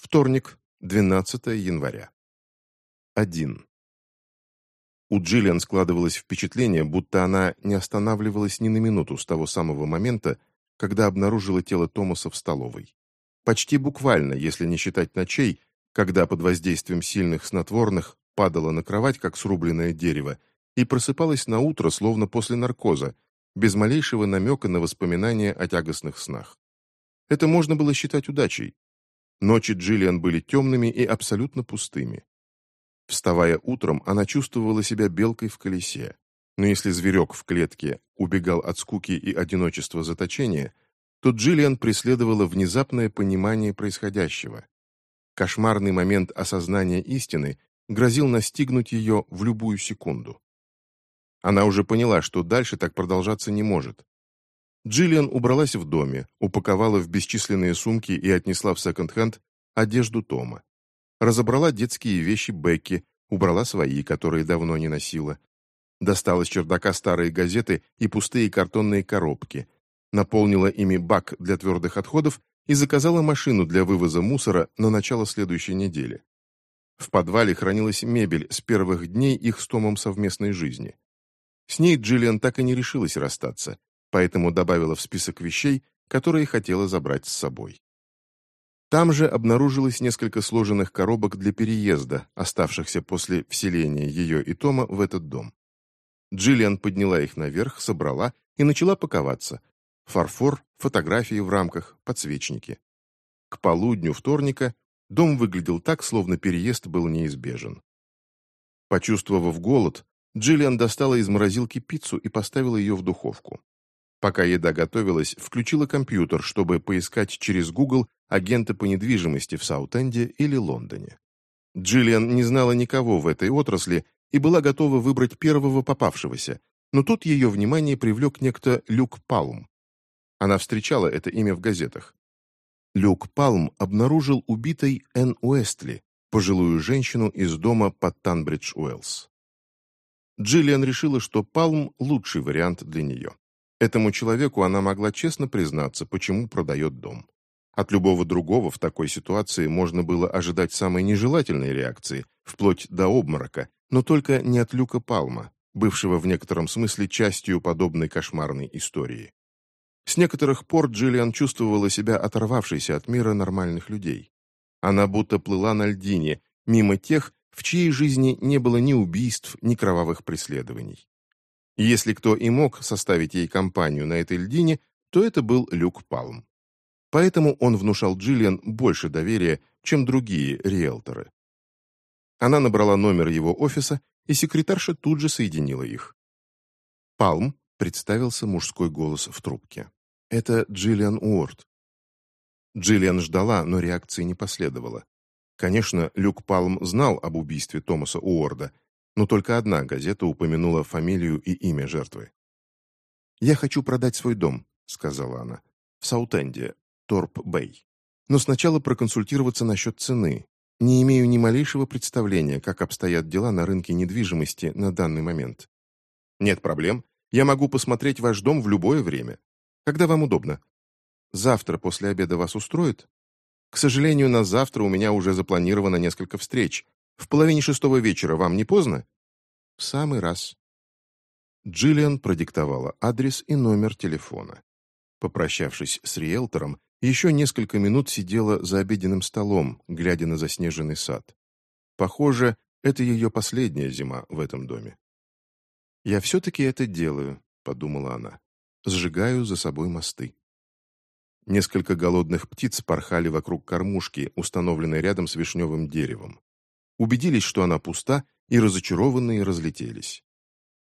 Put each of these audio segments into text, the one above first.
Вторник, 12 января. 1. У Джиллиан складывалось впечатление, будто она не останавливалась ни на минуту с того самого момента, когда обнаружила тело Томаса в столовой. Почти буквально, если не считать ночей, когда под воздействием сильных снотворных падала на кровать, как срубленное дерево, и просыпалась на утро, словно после наркоза, без малейшего намека на воспоминания о тягостных снах. Это можно было считать удачей, Ночи Джиллиан были темными и абсолютно пустыми. Вставая утром, она чувствовала себя белкой в колесе. Но если зверек в клетке убегал от скуки и одиночества заточения, то Джиллиан преследовала внезапное понимание происходящего. Кошмарный момент осознания истины грозил настигнуть ее в любую секунду. Она уже поняла, что дальше так продолжаться не может. Джиллиан убралась в доме, упаковала в бесчисленные сумки и отнесла в секонд-хенд одежду Тома. Разобрала детские вещи Бекки, убрала свои, которые давно не носила. Достала с чердака старые газеты и пустые картонные коробки. Наполнила ими бак для твердых отходов и заказала машину для вывоза мусора на начало следующей недели. В подвале хранилась мебель с первых дней их с Томом совместной жизни. С ней Джиллиан так и не решилась расстаться поэтому добавила в список вещей, которые хотела забрать с собой. Там же обнаружилось несколько сложенных коробок для переезда, оставшихся после вселения ее и Тома в этот дом. Джиллиан подняла их наверх, собрала и начала паковаться. Фарфор, фотографии в рамках, подсвечники. К полудню вторника дом выглядел так, словно переезд был неизбежен. Почувствовав голод, Джиллиан достала из морозилки пиццу и поставила ее в духовку. Пока еда готовилась, включила компьютер, чтобы поискать через Google агента по недвижимости в Саутенде или Лондоне. Джиллиан не знала никого в этой отрасли и была готова выбрать первого попавшегося, но тут ее внимание привлек некто Люк Палм. Она встречала это имя в газетах. Люк Палм обнаружил убитой Энн Уэстли, пожилую женщину из дома под Танбридж-Уэллс. Джиллиан решила, что Палм – лучший вариант для нее. Этому человеку она могла честно признаться, почему продает дом. От любого другого в такой ситуации можно было ожидать самой нежелательной реакции, вплоть до обморока, но только не от Люка Палма, бывшего в некотором смысле частью подобной кошмарной истории. С некоторых пор Джиллиан чувствовала себя оторвавшейся от мира нормальных людей. Она будто плыла на льдине, мимо тех, в чьей жизни не было ни убийств, ни кровавых преследований. Если кто и мог составить ей компанию на этой льдине, то это был Люк Палм. Поэтому он внушал Джиллиан больше доверия, чем другие риэлторы. Она набрала номер его офиса, и секретарша тут же соединила их. «Палм», — представился мужской голос в трубке. «Это Джиллиан Уорд». Джиллиан ждала, но реакции не последовало. Конечно, Люк Палм знал об убийстве Томаса Уорда, но только одна газета упомянула фамилию и имя жертвы. «Я хочу продать свой дом», — сказала она, — «в Саутенде, Торп-Бэй. Но сначала проконсультироваться насчет цены. Не имею ни малейшего представления, как обстоят дела на рынке недвижимости на данный момент». «Нет проблем. Я могу посмотреть ваш дом в любое время. Когда вам удобно?» «Завтра после обеда вас устроит?» «К сожалению, на завтра у меня уже запланировано несколько встреч, в половине шестого вечера вам не поздно? В самый раз. Джиллиан продиктовала адрес и номер телефона. Попрощавшись с риэлтором, еще несколько минут сидела за обеденным столом, глядя на заснеженный сад. Похоже, это ее последняя зима в этом доме. «Я все-таки это делаю», — подумала она. «Сжигаю за собой мосты». Несколько голодных птиц порхали вокруг кормушки, установленной рядом с вишневым деревом убедились, что она пуста, и разочарованные разлетелись.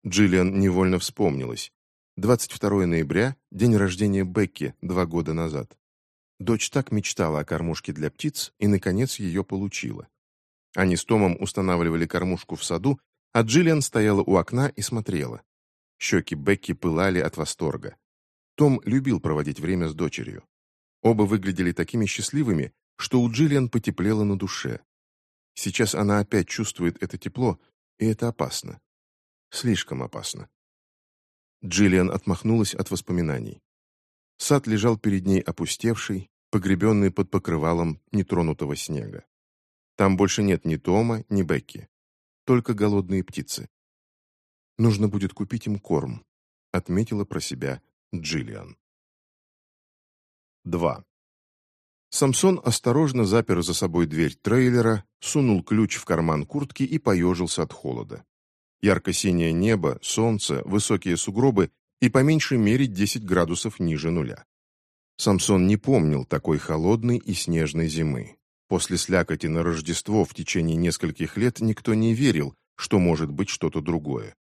Джиллиан невольно вспомнилась. 22 ноября, день рождения Бекки, два года назад. Дочь так мечтала о кормушке для птиц и, наконец, ее получила. Они с Томом устанавливали кормушку в саду, а Джиллиан стояла у окна и смотрела. Щеки Бекки пылали от восторга. Том любил проводить время с дочерью. Оба выглядели такими счастливыми, что у Джиллиан потеплело на душе. Сейчас она опять чувствует это тепло, и это опасно. Слишком опасно. Джиллиан отмахнулась от воспоминаний. Сад лежал перед ней опустевший, погребенный под покрывалом нетронутого снега. Там больше нет ни Тома, ни Бекки. Только голодные птицы. Нужно будет купить им корм, отметила про себя Джиллиан. 2. Самсон осторожно запер за собой дверь трейлера, сунул ключ в карман куртки и поежился от холода. Ярко-синее небо, солнце, высокие сугробы и по меньшей мере 10 градусов ниже нуля. Самсон не помнил такой холодной и снежной зимы. После слякоти на Рождество в течение нескольких лет никто не верил, что может быть что-то другое.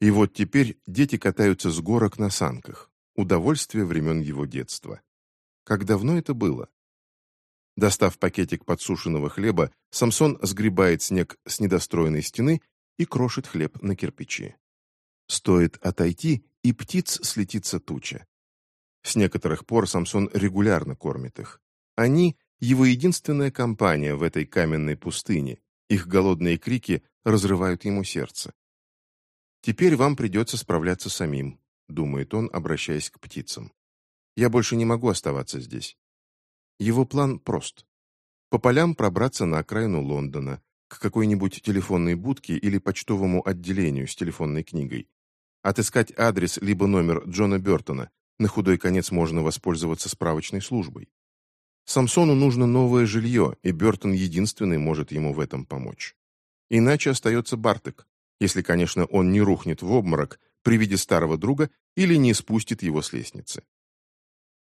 И вот теперь дети катаются с горок на санках. Удовольствие времен его детства. Как давно это было? Достав пакетик подсушенного хлеба, Самсон сгребает снег с недостроенной стены и крошит хлеб на кирпичи. Стоит отойти, и птиц слетится туча. С некоторых пор Самсон регулярно кормит их. Они — его единственная компания в этой каменной пустыне. Их голодные крики разрывают ему сердце. «Теперь вам придется справляться самим», — думает он, обращаясь к птицам. «Я больше не могу оставаться здесь». Его план прост. По полям пробраться на окраину Лондона, к какой-нибудь телефонной будке или почтовому отделению с телефонной книгой. Отыскать адрес либо номер Джона Бертона, на худой конец можно воспользоваться справочной службой. Самсону нужно новое жилье, и Бертон единственный может ему в этом помочь. Иначе остается Бартек, если, конечно, он не рухнет в обморок при виде старого друга или не спустит его с лестницы.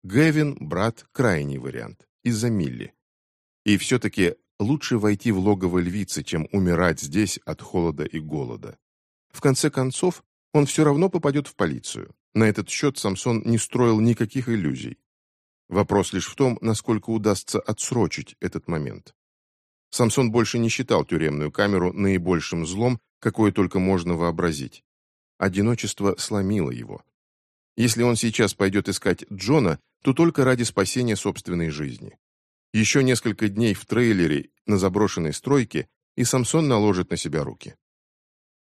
Гэвин, брат, крайний вариант, из-за Милли. И все-таки Лучше войти в логово львицы, чем умирать здесь от холода и голода. В конце концов, он все равно попадет в полицию. На этот счет Самсон не строил никаких иллюзий. Вопрос лишь в том, насколько удастся отсрочить этот момент. Самсон больше не считал тюремную камеру наибольшим злом, какое только можно вообразить. Одиночество сломило его. Если он сейчас пойдет искать Джона, то только ради спасения собственной жизни. Еще несколько дней в трейлере на заброшенной стройке, и Самсон наложит на себя руки.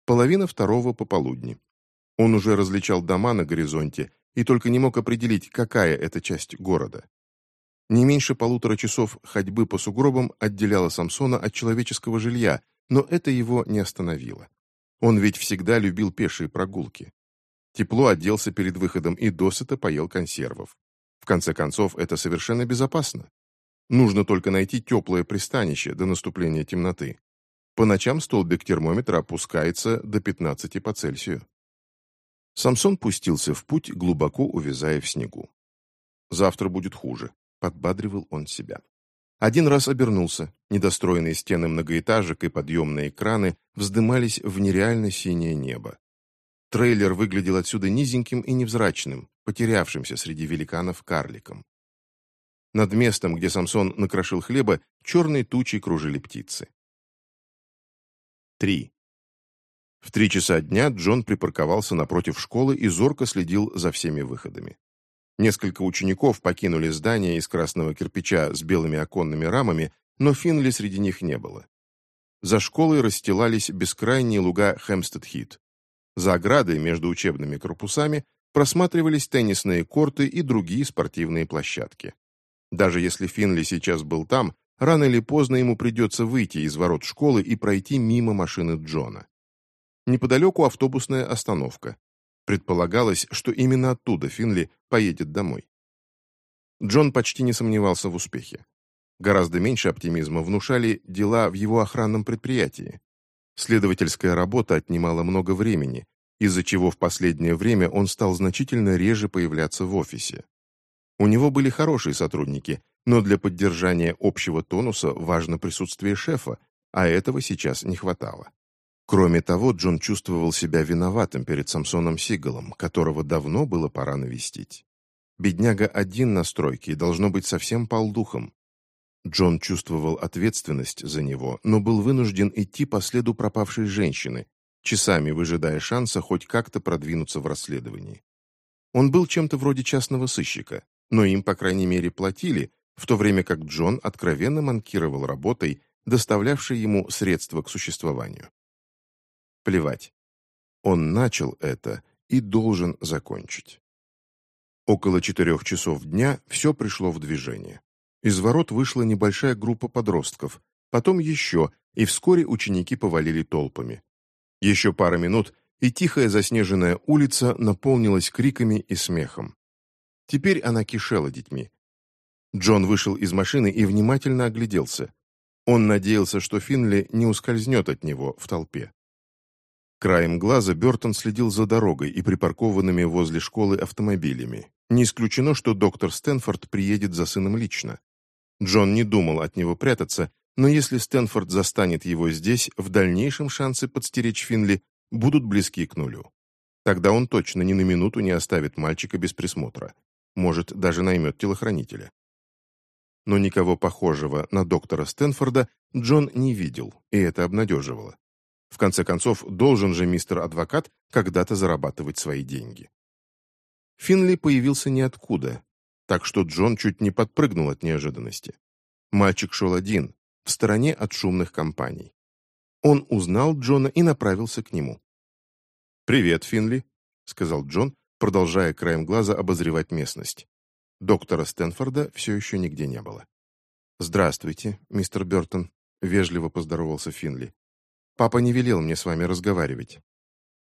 Половина второго пополудни. Он уже различал дома на горизонте и только не мог определить, какая это часть города. Не меньше полутора часов ходьбы по сугробам отделяла Самсона от человеческого жилья, но это его не остановило. Он ведь всегда любил пешие прогулки. Тепло оделся перед выходом и досыта поел консервов. В конце концов, это совершенно безопасно. Нужно только найти теплое пристанище до наступления темноты. По ночам столбик термометра опускается до 15 по Цельсию. Самсон пустился в путь, глубоко увязая в снегу. «Завтра будет хуже», — подбадривал он себя. Один раз обернулся. Недостроенные стены многоэтажек и подъемные краны вздымались в нереально синее небо. Трейлер выглядел отсюда низеньким и невзрачным, потерявшимся среди великанов карликом. Над местом, где Самсон накрошил хлеба, черные тучи кружили птицы. 3. В три часа дня Джон припарковался напротив школы и зорко следил за всеми выходами. Несколько учеников покинули здание из красного кирпича с белыми оконными рамами, но Финли среди них не было. За школой расстилались бескрайние луга Хэмстед-Хит. За оградой между учебными корпусами просматривались теннисные корты и другие спортивные площадки. Даже если Финли сейчас был там, рано или поздно ему придется выйти из ворот школы и пройти мимо машины Джона. Неподалеку автобусная остановка. Предполагалось, что именно оттуда Финли поедет домой. Джон почти не сомневался в успехе. Гораздо меньше оптимизма внушали дела в его охранном предприятии. Следовательская работа отнимала много времени, из-за чего в последнее время он стал значительно реже появляться в офисе. У него были хорошие сотрудники, но для поддержания общего тонуса важно присутствие шефа, а этого сейчас не хватало. Кроме того, Джон чувствовал себя виноватым перед Самсоном Сигалом, которого давно было пора навестить. Бедняга один на стройке и должно быть совсем пал духом. Джон чувствовал ответственность за него, но был вынужден идти по следу пропавшей женщины, часами выжидая шанса хоть как-то продвинуться в расследовании. Он был чем-то вроде частного сыщика, но им, по крайней мере, платили, в то время как Джон откровенно манкировал работой, доставлявшей ему средства к существованию. Плевать. Он начал это и должен закончить. Около четырех часов дня все пришло в движение. Из ворот вышла небольшая группа подростков, потом еще, и вскоре ученики повалили толпами. Еще пара минут, и тихая заснеженная улица наполнилась криками и смехом. Теперь она кишела детьми. Джон вышел из машины и внимательно огляделся. Он надеялся, что Финли не ускользнет от него в толпе. Краем глаза Бертон следил за дорогой и припаркованными возле школы автомобилями. Не исключено, что доктор Стэнфорд приедет за сыном лично. Джон не думал от него прятаться, но если Стэнфорд застанет его здесь, в дальнейшем шансы подстеречь Финли будут близки к нулю. Тогда он точно ни на минуту не оставит мальчика без присмотра. Может, даже наймет телохранителя. Но никого похожего на доктора Стэнфорда Джон не видел, и это обнадеживало. В конце концов, должен же мистер-адвокат когда-то зарабатывать свои деньги. Финли появился ниоткуда, так что Джон чуть не подпрыгнул от неожиданности. Мальчик шел один, в стороне от шумных компаний. Он узнал Джона и направился к нему. «Привет, Финли», — сказал Джон, продолжая краем глаза обозревать местность. Доктора Стэнфорда все еще нигде не было. «Здравствуйте, мистер Бертон», — вежливо поздоровался Финли. «Папа не велел мне с вами разговаривать».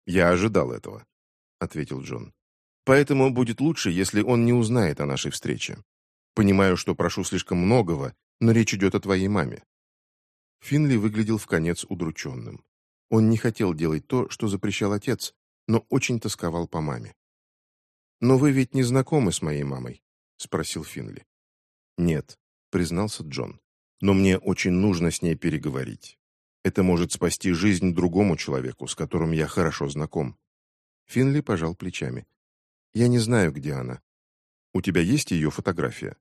«Я ожидал этого», — ответил Джон. «Поэтому будет лучше, если он не узнает о нашей встрече. Понимаю, что прошу слишком многого, но речь идет о твоей маме». Финли выглядел в конец удрученным. Он не хотел делать то, что запрещал отец, но очень тосковал по маме. «Но вы ведь не знакомы с моей мамой?» — спросил Финли. «Нет», — признался Джон. «Но мне очень нужно с ней переговорить. Это может спасти жизнь другому человеку, с которым я хорошо знаком». Финли пожал плечами. «Я не знаю, где она. У тебя есть ее фотография?»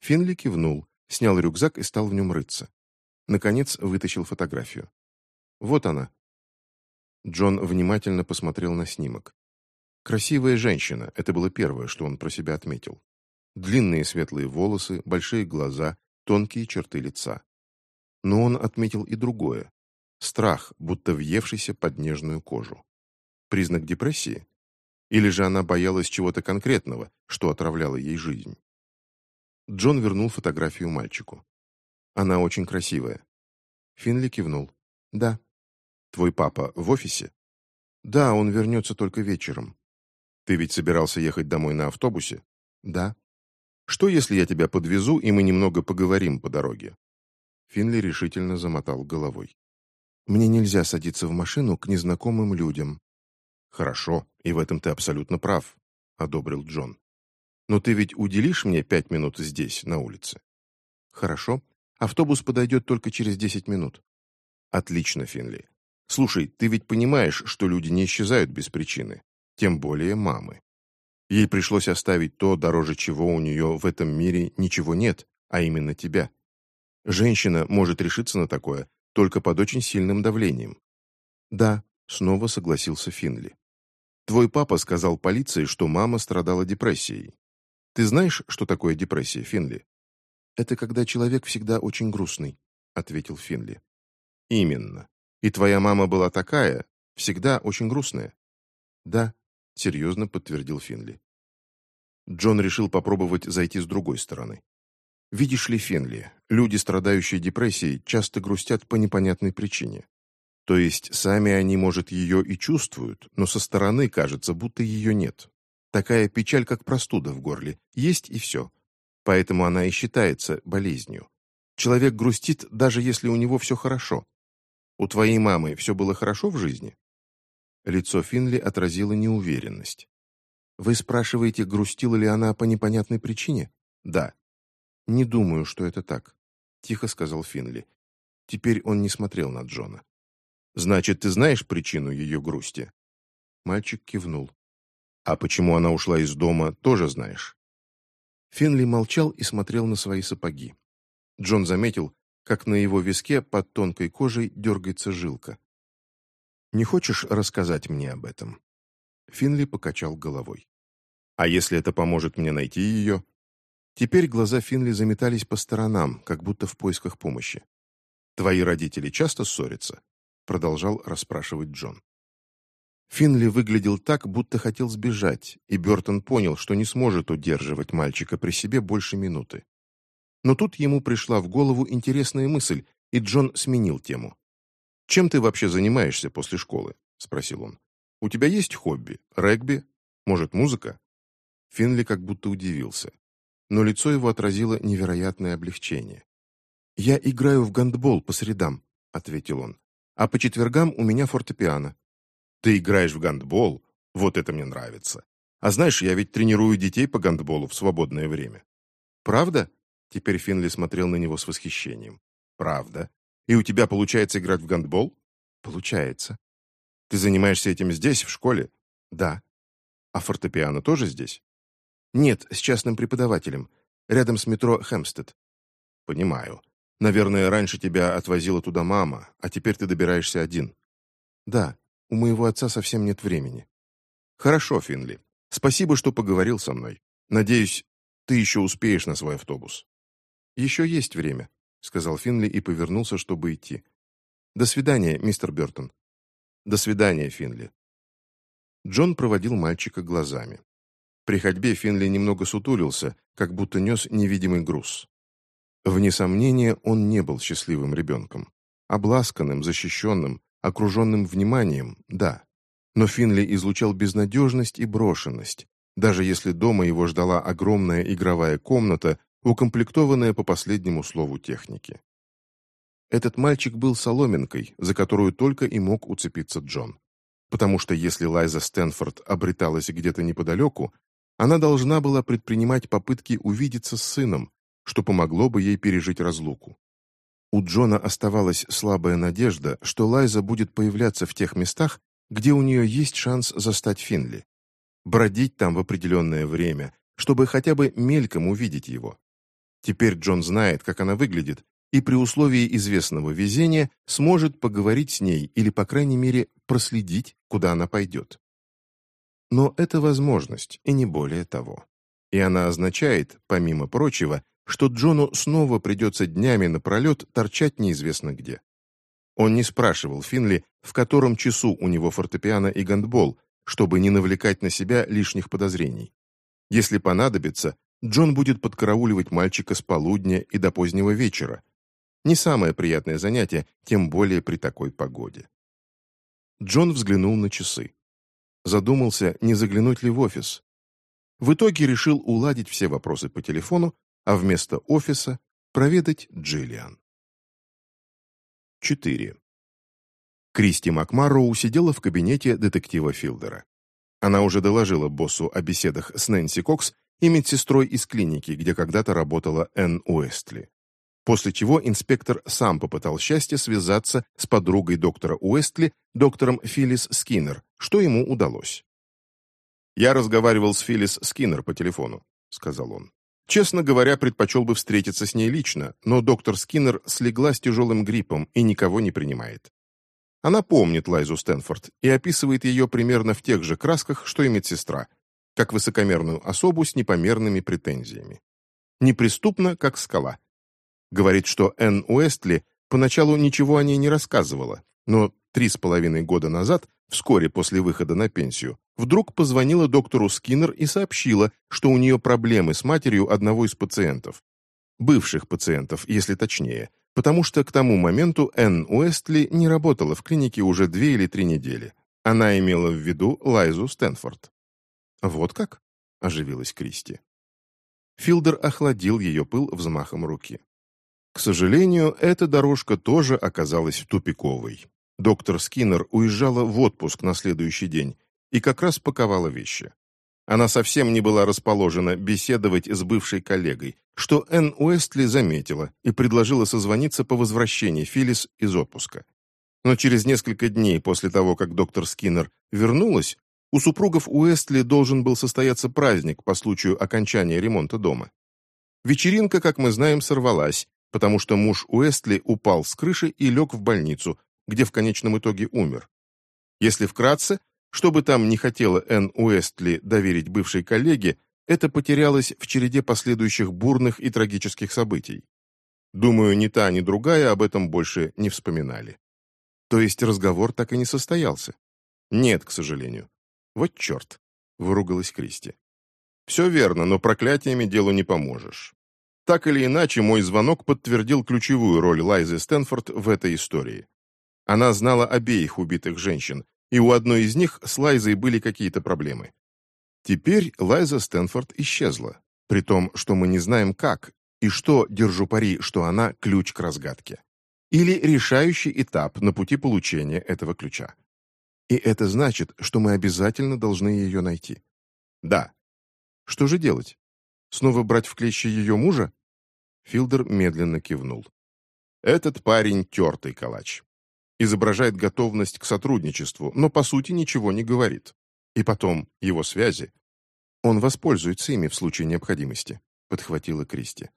Финли кивнул, снял рюкзак и стал в нем рыться. Наконец вытащил фотографию. Вот она. Джон внимательно посмотрел на снимок. Красивая женщина, это было первое, что он про себя отметил. Длинные светлые волосы, большие глаза, тонкие черты лица. Но он отметил и другое. Страх, будто въевшийся под нежную кожу. Признак депрессии? Или же она боялась чего-то конкретного, что отравляло ей жизнь? Джон вернул фотографию мальчику. Она очень красивая. Финли кивнул. Да. Твой папа в офисе? Да, он вернется только вечером. Ты ведь собирался ехать домой на автобусе? Да. Что, если я тебя подвезу, и мы немного поговорим по дороге? Финли решительно замотал головой. Мне нельзя садиться в машину к незнакомым людям. Хорошо, и в этом ты абсолютно прав, одобрил Джон. Но ты ведь уделишь мне пять минут здесь, на улице? Хорошо. Автобус подойдет только через десять минут. Отлично, Финли. Слушай, ты ведь понимаешь, что люди не исчезают без причины, тем более мамы. Ей пришлось оставить то, дороже чего у нее в этом мире ничего нет, а именно тебя. Женщина может решиться на такое только под очень сильным давлением. Да, снова согласился Финли. Твой папа сказал полиции, что мама страдала депрессией. Ты знаешь, что такое депрессия, Финли? Это когда человек всегда очень грустный, ответил Финли. Именно. И твоя мама была такая, всегда очень грустная. Да, серьезно подтвердил Финли. Джон решил попробовать зайти с другой стороны. Видишь ли, Финли, люди, страдающие депрессией, часто грустят по непонятной причине. То есть сами они, может, ее и чувствуют, но со стороны кажется, будто ее нет. Такая печаль, как простуда в горле, есть и все. Поэтому она и считается болезнью. Человек грустит, даже если у него все хорошо. У твоей мамы все было хорошо в жизни?» Лицо Финли отразило неуверенность. «Вы спрашиваете, грустила ли она по непонятной причине?» «Да». «Не думаю, что это так», — тихо сказал Финли. Теперь он не смотрел на Джона. «Значит, ты знаешь причину ее грусти?» Мальчик кивнул. «А почему она ушла из дома, тоже знаешь?» Финли молчал и смотрел на свои сапоги. Джон заметил, как на его виске под тонкой кожей дергается жилка. «Не хочешь рассказать мне об этом?» Финли покачал головой. «А если это поможет мне найти ее?» Теперь глаза Финли заметались по сторонам, как будто в поисках помощи. «Твои родители часто ссорятся?» Продолжал расспрашивать Джон. Финли выглядел так, будто хотел сбежать, и Бертон понял, что не сможет удерживать мальчика при себе больше минуты. Но тут ему пришла в голову интересная мысль, и Джон сменил тему. «Чем ты вообще занимаешься после школы?» — спросил он. «У тебя есть хобби? Регби? Может, музыка?» Финли как будто удивился. Но лицо его отразило невероятное облегчение. «Я играю в гандбол по средам», — ответил он. «А по четвергам у меня фортепиано». «Ты играешь в гандбол? Вот это мне нравится. А знаешь, я ведь тренирую детей по гандболу в свободное время». «Правда?» Теперь Финли смотрел на него с восхищением. «Правда. И у тебя получается играть в гандбол?» «Получается». «Ты занимаешься этим здесь, в школе?» «Да». «А фортепиано тоже здесь?» «Нет, с частным преподавателем. Рядом с метро Хэмстед». «Понимаю. Наверное, раньше тебя отвозила туда мама, а теперь ты добираешься один». «Да, у моего отца совсем нет времени». «Хорошо, Финли. Спасибо, что поговорил со мной. Надеюсь, ты еще успеешь на свой автобус». «Еще есть время», — сказал Финли и повернулся, чтобы идти. «До свидания, мистер Бертон». «До свидания, Финли». Джон проводил мальчика глазами. При ходьбе Финли немного сутулился, как будто нес невидимый груз. Вне сомнения, он не был счастливым ребенком. Обласканным, защищенным, окруженным вниманием, да. Но Финли излучал безнадежность и брошенность, даже если дома его ждала огромная игровая комната, укомплектованная по последнему слову техники. Этот мальчик был соломинкой, за которую только и мог уцепиться Джон. Потому что если Лайза Стэнфорд обреталась где-то неподалеку, она должна была предпринимать попытки увидеться с сыном, что помогло бы ей пережить разлуку. У Джона оставалась слабая надежда, что Лайза будет появляться в тех местах, где у нее есть шанс застать Финли. Бродить там в определенное время, чтобы хотя бы мельком увидеть его. Теперь Джон знает, как она выглядит, и при условии известного везения сможет поговорить с ней или, по крайней мере, проследить, куда она пойдет. Но это возможность, и не более того. И она означает, помимо прочего, что Джону снова придется днями напролет торчать неизвестно где. Он не спрашивал Финли, в котором часу у него фортепиано и гандбол, чтобы не навлекать на себя лишних подозрений. Если понадобится, Джон будет подкарауливать мальчика с полудня и до позднего вечера. Не самое приятное занятие, тем более при такой погоде. Джон взглянул на часы. Задумался, не заглянуть ли в офис. В итоге решил уладить все вопросы по телефону, а вместо офиса проведать Джиллиан. 4. Кристи Макмарроу сидела в кабинете детектива Филдера. Она уже доложила боссу о беседах с Нэнси Кокс и медсестрой из клиники, где когда-то работала Энн Уэстли. После чего инспектор сам попытал счастье связаться с подругой доктора Уэстли, доктором Филлис Скиннер, что ему удалось. «Я разговаривал с Филлис Скиннер по телефону», — сказал он. «Честно говоря, предпочел бы встретиться с ней лично, но доктор Скиннер слегла с тяжелым гриппом и никого не принимает. Она помнит Лайзу Стэнфорд и описывает ее примерно в тех же красках, что и медсестра, как высокомерную особу с непомерными претензиями. Неприступна, как скала. Говорит, что Энн Уэстли поначалу ничего о ней не рассказывала, но три с половиной года назад, вскоре после выхода на пенсию, вдруг позвонила доктору Скиннер и сообщила, что у нее проблемы с матерью одного из пациентов. Бывших пациентов, если точнее, потому что к тому моменту Энн Уэстли не работала в клинике уже две или три недели. Она имела в виду Лайзу Стэнфорд. «Вот как?» – оживилась Кристи. Филдер охладил ее пыл взмахом руки. К сожалению, эта дорожка тоже оказалась тупиковой. Доктор Скиннер уезжала в отпуск на следующий день и как раз паковала вещи. Она совсем не была расположена беседовать с бывшей коллегой, что Энн Уэстли заметила и предложила созвониться по возвращении Филлис из отпуска. Но через несколько дней после того, как доктор Скиннер вернулась, у супругов Уэстли должен был состояться праздник по случаю окончания ремонта дома. Вечеринка, как мы знаем, сорвалась, потому что муж Уэстли упал с крыши и лег в больницу, где в конечном итоге умер. Если вкратце, что бы там ни хотела Энн Уэстли доверить бывшей коллеге, это потерялось в череде последующих бурных и трагических событий. Думаю, ни та, ни другая об этом больше не вспоминали. То есть разговор так и не состоялся? Нет, к сожалению. «Вот черт!» — выругалась Кристи. «Все верно, но проклятиями делу не поможешь. Так или иначе, мой звонок подтвердил ключевую роль Лайзы Стэнфорд в этой истории. Она знала обеих убитых женщин, и у одной из них с Лайзой были какие-то проблемы. Теперь Лайза Стэнфорд исчезла, при том, что мы не знаем как, и что, держу пари, что она ключ к разгадке. Или решающий этап на пути получения этого ключа. И это значит, что мы обязательно должны ее найти. Да. Что же делать? Снова брать в клещи ее мужа? Филдер медленно кивнул. Этот парень тертый калач. Изображает готовность к сотрудничеству, но по сути ничего не говорит. И потом, его связи. Он воспользуется ими в случае необходимости, подхватила Кристи.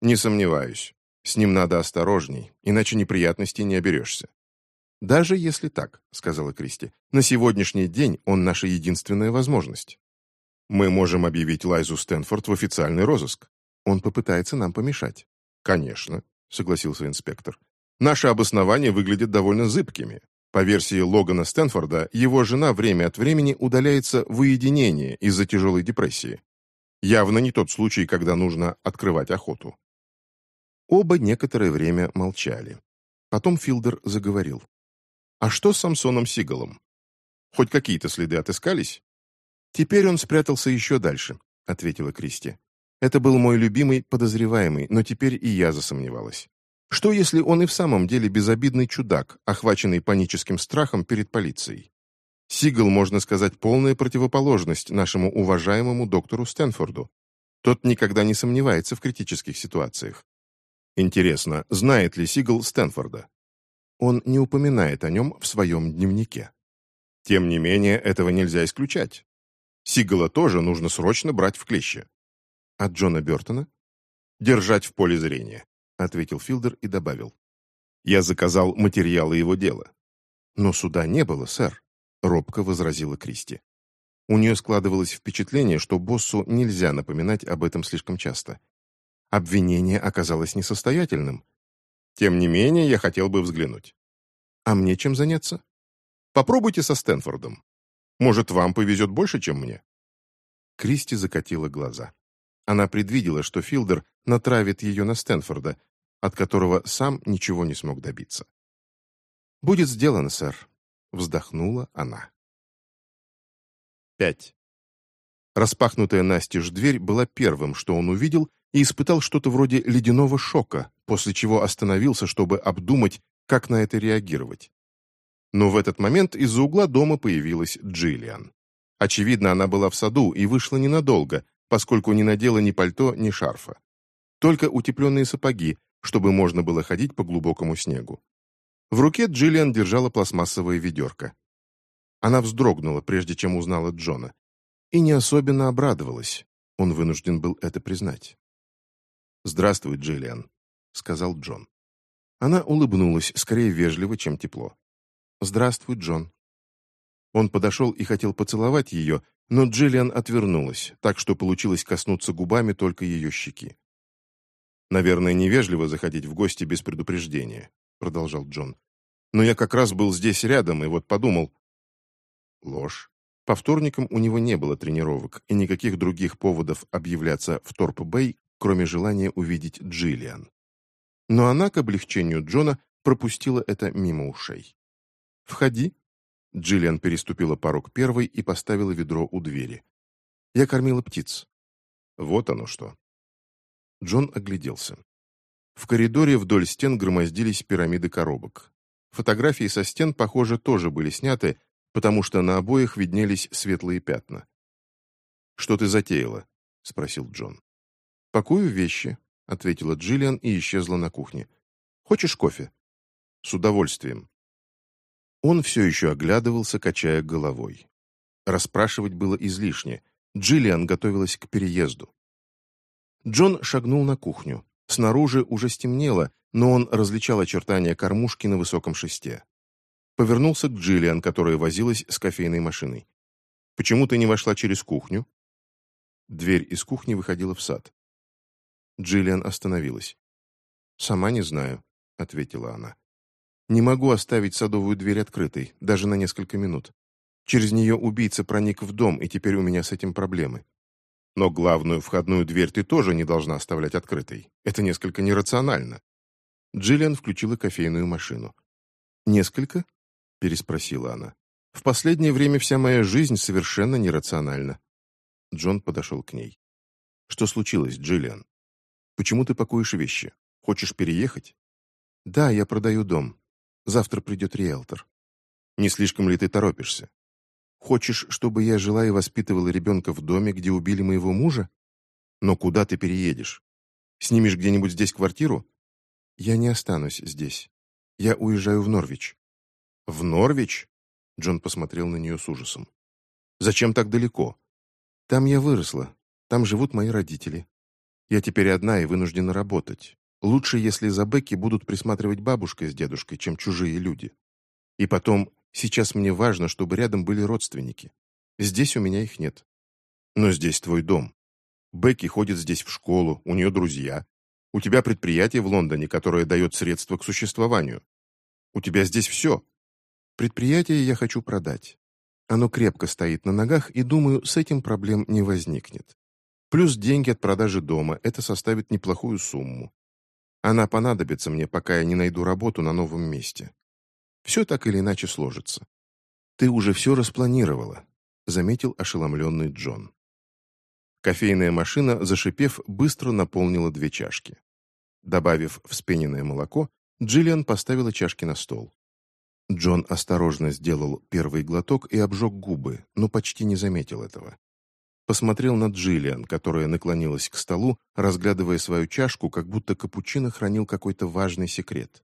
Не сомневаюсь. С ним надо осторожней, иначе неприятностей не оберешься. «Даже если так», — сказала Кристи, — «на сегодняшний день он наша единственная возможность. Мы можем объявить Лайзу Стэнфорд в официальный розыск. Он попытается нам помешать». «Конечно», — согласился инспектор. «Наши обоснования выглядят довольно зыбкими. По версии Логана Стэнфорда, его жена время от времени удаляется в уединение из-за тяжелой депрессии. Явно не тот случай, когда нужно открывать охоту». Оба некоторое время молчали. Потом Филдер заговорил. А что с Самсоном Сигалом? Хоть какие-то следы отыскались? Теперь он спрятался еще дальше, ответила Кристи. Это был мой любимый подозреваемый, но теперь и я засомневалась. Что, если он и в самом деле безобидный чудак, охваченный паническим страхом перед полицией? Сигал, можно сказать, полная противоположность нашему уважаемому доктору Стэнфорду. Тот никогда не сомневается в критических ситуациях. Интересно, знает ли Сигал Стэнфорда? Он не упоминает о нем в своем дневнике. Тем не менее, этого нельзя исключать. Сигала тоже нужно срочно брать в клещи. А Джона Бертона? Держать в поле зрения, ответил Филдер и добавил. Я заказал материалы его дела. Но суда не было, сэр, робко возразила Кристи. У нее складывалось впечатление, что боссу нельзя напоминать об этом слишком часто. Обвинение оказалось несостоятельным, тем не менее, я хотел бы взглянуть. А мне чем заняться? Попробуйте со Стэнфордом. Может, вам повезет больше, чем мне?» Кристи закатила глаза. Она предвидела, что Филдер натравит ее на Стэнфорда, от которого сам ничего не смог добиться. «Будет сделано, сэр», — вздохнула она. 5. Распахнутая настежь дверь была первым, что он увидел, и испытал что-то вроде ледяного шока, после чего остановился, чтобы обдумать, как на это реагировать. Но в этот момент из-за угла дома появилась Джиллиан. Очевидно, она была в саду и вышла ненадолго, поскольку не надела ни пальто, ни шарфа. Только утепленные сапоги, чтобы можно было ходить по глубокому снегу. В руке Джиллиан держала пластмассовое ведерко. Она вздрогнула, прежде чем узнала Джона. И не особенно обрадовалась. Он вынужден был это признать. «Здравствуй, Джиллиан», — сказал Джон. Она улыбнулась, скорее вежливо, чем тепло. «Здравствуй, Джон». Он подошел и хотел поцеловать ее, но Джиллиан отвернулась, так что получилось коснуться губами только ее щеки. «Наверное, невежливо заходить в гости без предупреждения», — продолжал Джон. «Но я как раз был здесь рядом и вот подумал...» Ложь. По вторникам у него не было тренировок и никаких других поводов объявляться в Торп-Бэй, кроме желания увидеть Джиллиан. Но она, к облегчению Джона, пропустила это мимо ушей. «Входи». Джиллиан переступила порог первой и поставила ведро у двери. «Я кормила птиц». «Вот оно что». Джон огляделся. В коридоре вдоль стен громоздились пирамиды коробок. Фотографии со стен, похоже, тоже были сняты, потому что на обоих виднелись светлые пятна. «Что ты затеяла?» — спросил Джон. «Пакую вещи», — ответила Джиллиан и исчезла на кухне. «Хочешь кофе?» «С удовольствием». Он все еще оглядывался, качая головой. Расспрашивать было излишне. Джиллиан готовилась к переезду. Джон шагнул на кухню. Снаружи уже стемнело, но он различал очертания кормушки на высоком шесте. Повернулся к Джиллиан, которая возилась с кофейной машиной. «Почему ты не вошла через кухню?» Дверь из кухни выходила в сад. Джиллиан остановилась. «Сама не знаю», — ответила она. «Не могу оставить садовую дверь открытой, даже на несколько минут. Через нее убийца проник в дом, и теперь у меня с этим проблемы. Но главную входную дверь ты тоже не должна оставлять открытой. Это несколько нерационально. Джиллиан включила кофейную машину. «Несколько?» — переспросила она. «В последнее время вся моя жизнь совершенно нерациональна». Джон подошел к ней. «Что случилось, Джиллиан? Почему ты пакуешь вещи? Хочешь переехать?» «Да, я продаю дом. Завтра придет риэлтор». «Не слишком ли ты торопишься? Хочешь, чтобы я жила и воспитывала ребенка в доме, где убили моего мужа? Но куда ты переедешь? Снимешь где-нибудь здесь квартиру? Я не останусь здесь. Я уезжаю в Норвич. В Норвич? Джон посмотрел на нее с ужасом. Зачем так далеко? Там я выросла. Там живут мои родители. Я теперь одна и вынуждена работать. Лучше, если за Бекки будут присматривать бабушка с дедушкой, чем чужие люди. И потом, Сейчас мне важно, чтобы рядом были родственники. Здесь у меня их нет. Но здесь твой дом. Бекки ходит здесь в школу, у нее друзья. У тебя предприятие в Лондоне, которое дает средства к существованию. У тебя здесь все. Предприятие я хочу продать. Оно крепко стоит на ногах, и, думаю, с этим проблем не возникнет. Плюс деньги от продажи дома – это составит неплохую сумму. Она понадобится мне, пока я не найду работу на новом месте. Все так или иначе сложится. Ты уже все распланировала, заметил ошеломленный Джон. Кофейная машина, зашипев, быстро наполнила две чашки. Добавив вспененное молоко, Джиллиан поставила чашки на стол. Джон осторожно сделал первый глоток и обжег губы, но почти не заметил этого. Посмотрел на Джиллиан, которая наклонилась к столу, разглядывая свою чашку, как будто капучино хранил какой-то важный секрет.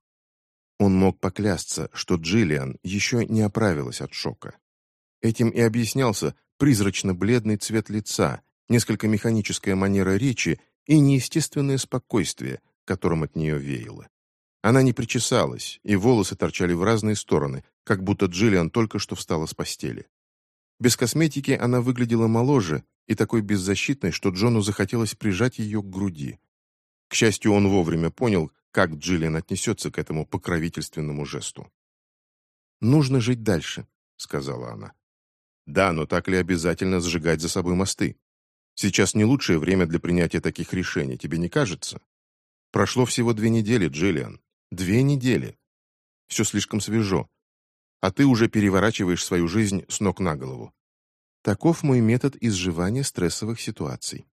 Он мог поклясться, что Джиллиан еще не оправилась от шока. Этим и объяснялся призрачно-бледный цвет лица, несколько механическая манера речи и неестественное спокойствие, которым от нее веяло. Она не причесалась, и волосы торчали в разные стороны, как будто Джиллиан только что встала с постели. Без косметики она выглядела моложе и такой беззащитной, что Джону захотелось прижать ее к груди. К счастью, он вовремя понял, как Джиллиан отнесется к этому покровительственному жесту. «Нужно жить дальше», — сказала она. «Да, но так ли обязательно сжигать за собой мосты? Сейчас не лучшее время для принятия таких решений, тебе не кажется? Прошло всего две недели, Джиллиан. Две недели. Все слишком свежо. А ты уже переворачиваешь свою жизнь с ног на голову. Таков мой метод изживания стрессовых ситуаций».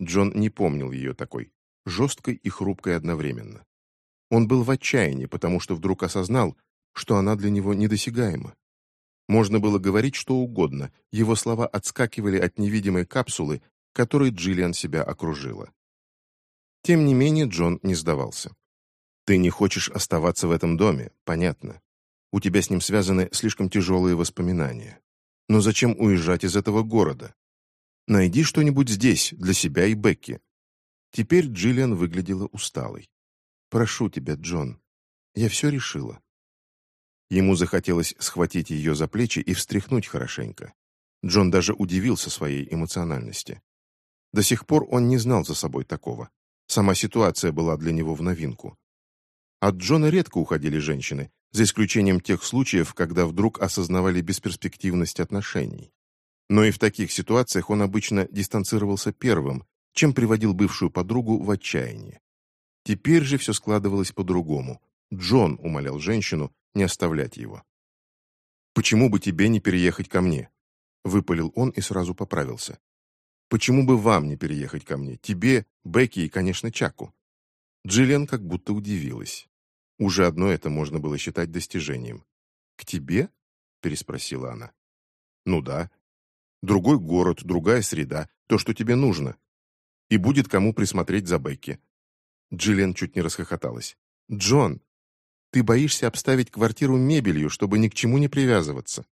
Джон не помнил ее такой жесткой и хрупкой одновременно. Он был в отчаянии, потому что вдруг осознал, что она для него недосягаема. Можно было говорить что угодно, его слова отскакивали от невидимой капсулы, которой Джиллиан себя окружила. Тем не менее Джон не сдавался. «Ты не хочешь оставаться в этом доме, понятно. У тебя с ним связаны слишком тяжелые воспоминания. Но зачем уезжать из этого города? Найди что-нибудь здесь, для себя и Бекки. Теперь Джиллиан выглядела усталой. «Прошу тебя, Джон, я все решила». Ему захотелось схватить ее за плечи и встряхнуть хорошенько. Джон даже удивился своей эмоциональности. До сих пор он не знал за собой такого. Сама ситуация была для него в новинку. От Джона редко уходили женщины, за исключением тех случаев, когда вдруг осознавали бесперспективность отношений. Но и в таких ситуациях он обычно дистанцировался первым, чем приводил бывшую подругу в отчаяние. Теперь же все складывалось по-другому. Джон умолял женщину не оставлять его. «Почему бы тебе не переехать ко мне?» Выпалил он и сразу поправился. «Почему бы вам не переехать ко мне? Тебе, Бекки и, конечно, Чаку?» Джиллиан как будто удивилась. Уже одно это можно было считать достижением. «К тебе?» – переспросила она. «Ну да. Другой город, другая среда, то, что тебе нужно и будет кому присмотреть за Бекки». Джиллиан чуть не расхохоталась. «Джон, ты боишься обставить квартиру мебелью, чтобы ни к чему не привязываться.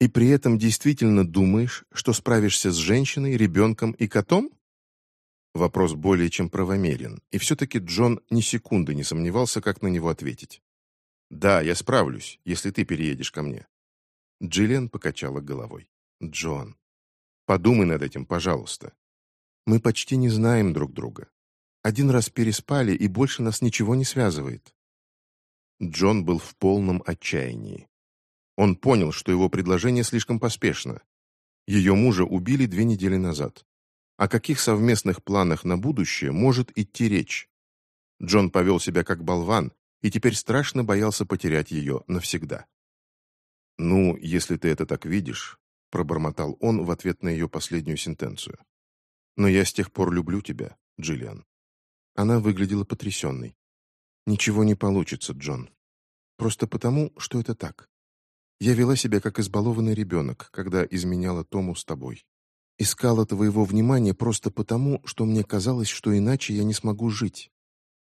И при этом действительно думаешь, что справишься с женщиной, ребенком и котом?» Вопрос более чем правомерен, и все-таки Джон ни секунды не сомневался, как на него ответить. «Да, я справлюсь, если ты переедешь ко мне». Джиллиан покачала головой. «Джон, подумай над этим, пожалуйста. Мы почти не знаем друг друга. Один раз переспали, и больше нас ничего не связывает». Джон был в полном отчаянии. Он понял, что его предложение слишком поспешно. Ее мужа убили две недели назад. О каких совместных планах на будущее может идти речь? Джон повел себя как болван и теперь страшно боялся потерять ее навсегда. «Ну, если ты это так видишь», — пробормотал он в ответ на ее последнюю сентенцию. «Но я с тех пор люблю тебя, Джиллиан». Она выглядела потрясенной. «Ничего не получится, Джон. Просто потому, что это так. Я вела себя как избалованный ребенок, когда изменяла Тому с тобой. Искала твоего внимания просто потому, что мне казалось, что иначе я не смогу жить.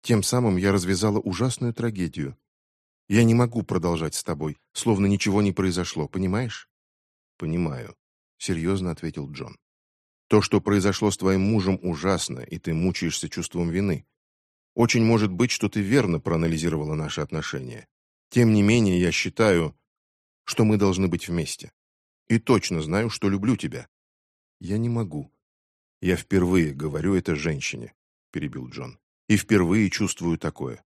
Тем самым я развязала ужасную трагедию. Я не могу продолжать с тобой, словно ничего не произошло, понимаешь? Понимаю, серьезно ответил Джон. То, что произошло с твоим мужем, ужасно, и ты мучаешься чувством вины. Очень может быть, что ты верно проанализировала наши отношения. Тем не менее, я считаю, что мы должны быть вместе. И точно знаю, что люблю тебя. Я не могу. Я впервые говорю это женщине, перебил Джон. И впервые чувствую такое.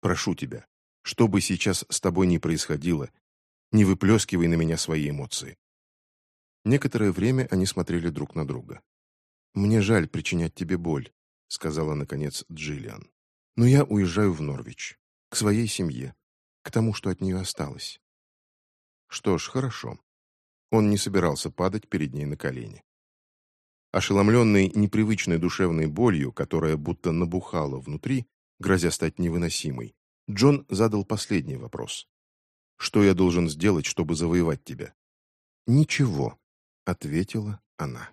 Прошу тебя, что бы сейчас с тобой ни происходило, не выплескивай на меня свои эмоции. Некоторое время они смотрели друг на друга. «Мне жаль причинять тебе боль», — сказала, наконец, Джиллиан. «Но я уезжаю в Норвич, к своей семье, к тому, что от нее осталось. Что ж, хорошо. Он не собирался падать перед ней на колени. Ошеломленный непривычной душевной болью, которая будто набухала внутри, грозя стать невыносимой, Джон задал последний вопрос. «Что я должен сделать, чтобы завоевать тебя?» «Ничего», — ответила она.